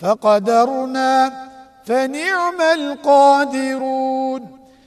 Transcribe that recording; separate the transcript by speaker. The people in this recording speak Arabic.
Speaker 1: فقدرنا فنعم القادرون